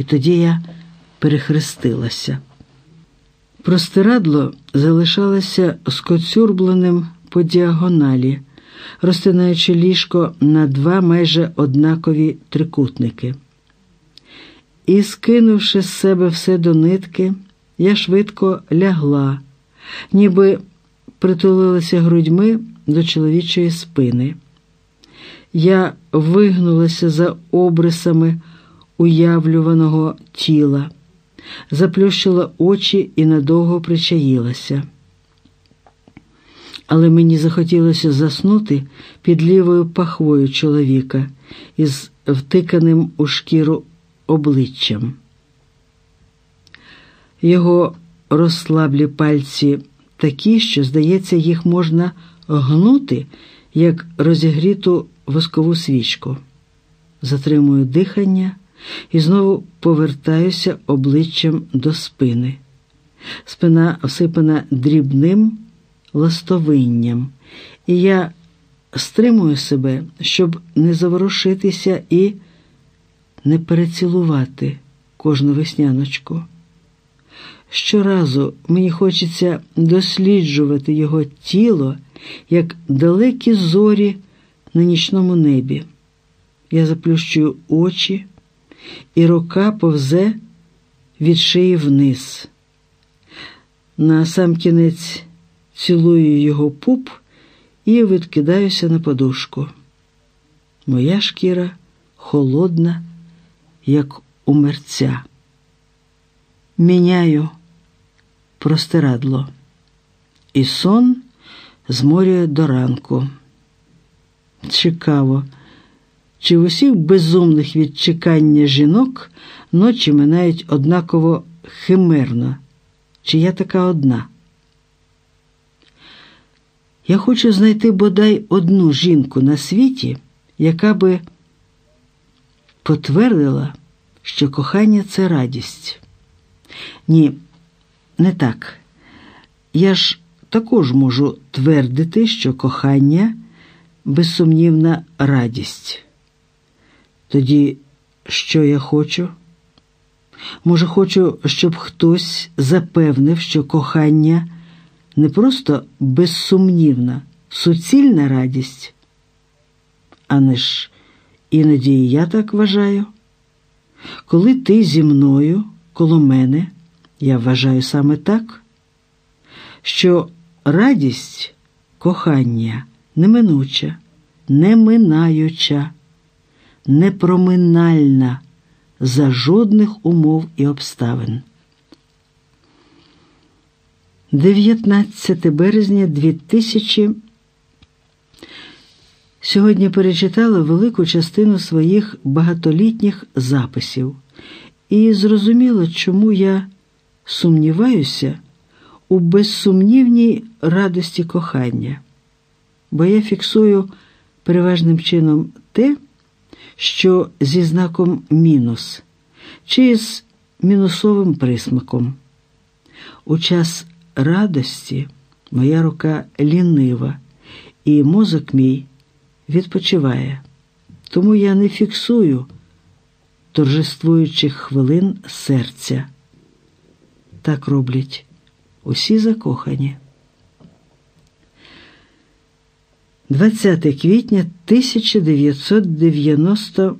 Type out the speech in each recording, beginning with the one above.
І тоді я перехрестилася. Простирадло залишалося скоцюрбленим по діагоналі, розтинаючи ліжко на два майже однакові трикутники. І, скинувши з себе все до нитки, я швидко лягла, ніби притулилася грудьми до чоловічої спини. Я вигнулася за обрисами уявлюваного тіла, заплющила очі і надовго причаїлася. Але мені захотілося заснути під лівою пахвою чоловіка із втиканим у шкіру обличчям. Його розслаблі пальці такі, що, здається, їх можна гнути, як розігріту воскову свічку. Затримую дихання і знову повертаюся обличчям до спини. Спина осипана дрібним ластовинням, і я стримую себе, щоб не заворушитися і не перецілувати кожну весняночку. Щоразу мені хочеться досліджувати його тіло, як далекі зорі на нічному небі. Я заплющую очі, і рука повзе від шиї вниз. На сам кінець цілую його пуп і відкидаюся на подушку. Моя шкіра холодна, як у мерця. Міняю простирадло, і сон зморює до ранку. Цікаво, чи в усіх безумних від чекання жінок ночі минають однаково химерно, чи я така одна? Я хочу знайти бодай одну жінку на світі, яка би потвердила, що кохання це радість. Ні, не так. Я ж також можу твердити, що кохання безсумнівна радість. Тоді що я хочу? Може, хочу, щоб хтось запевнив, що кохання не просто безсумнівна, суцільна радість, а не ж іноді і я так вважаю. Коли ти зі мною коло мене, я вважаю саме так, що радість кохання неминуча, неминаюча, непроминальна за жодних умов і обставин. 19 березня 2000 Сьогодні перечитала велику частину своїх багатолітніх записів і зрозуміла, чому я сумніваюся у безсумнівній радості кохання, бо я фіксую переважним чином те, що зі знаком мінус, чи з мінусовим присмаком. У час радості моя рука лінива, і мозок мій відпочиває, тому я не фіксую торжествуючих хвилин серця. Так роблять усі закохані. 20 квітня 1990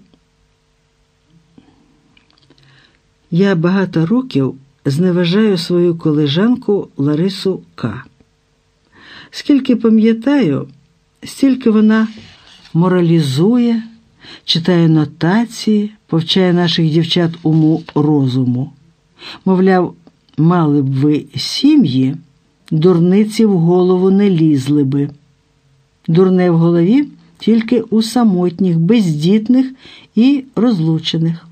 Я багато років зневажаю свою колежанку Ларису К. Скільки пам'ятаю, стільки вона моралізує, читає нотації, повчає наших дівчат уму розуму. Мовляв, мали б ви сім'ї, дурниці в голову не лізли би. Дурне в голові тільки у самотніх, бездітних і розлучених.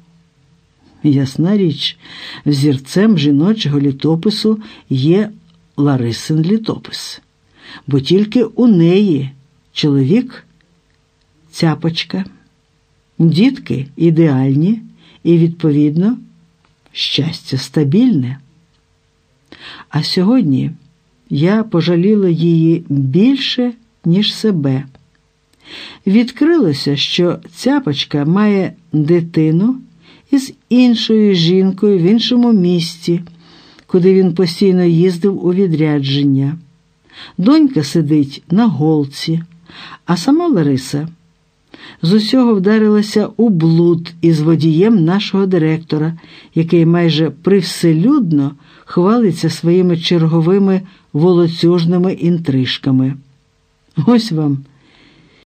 Ясна річ, взірцем жіночого літопису є Ларисин літопис, бо тільки у неї чоловік цяпочка, дітки ідеальні і, відповідно, щастя стабільне. А сьогодні я пожаліла її більше, ніж себе. Відкрилося, що цяпочка має дитину із іншою жінкою в іншому місті, куди він постійно їздив у відрядження. Донька сидить на голці, а сама Лариса з усього вдарилася у блуд із водієм нашого директора, який майже привселюдно хвалиться своїми черговими волоцюжними інтрижками. Ось вам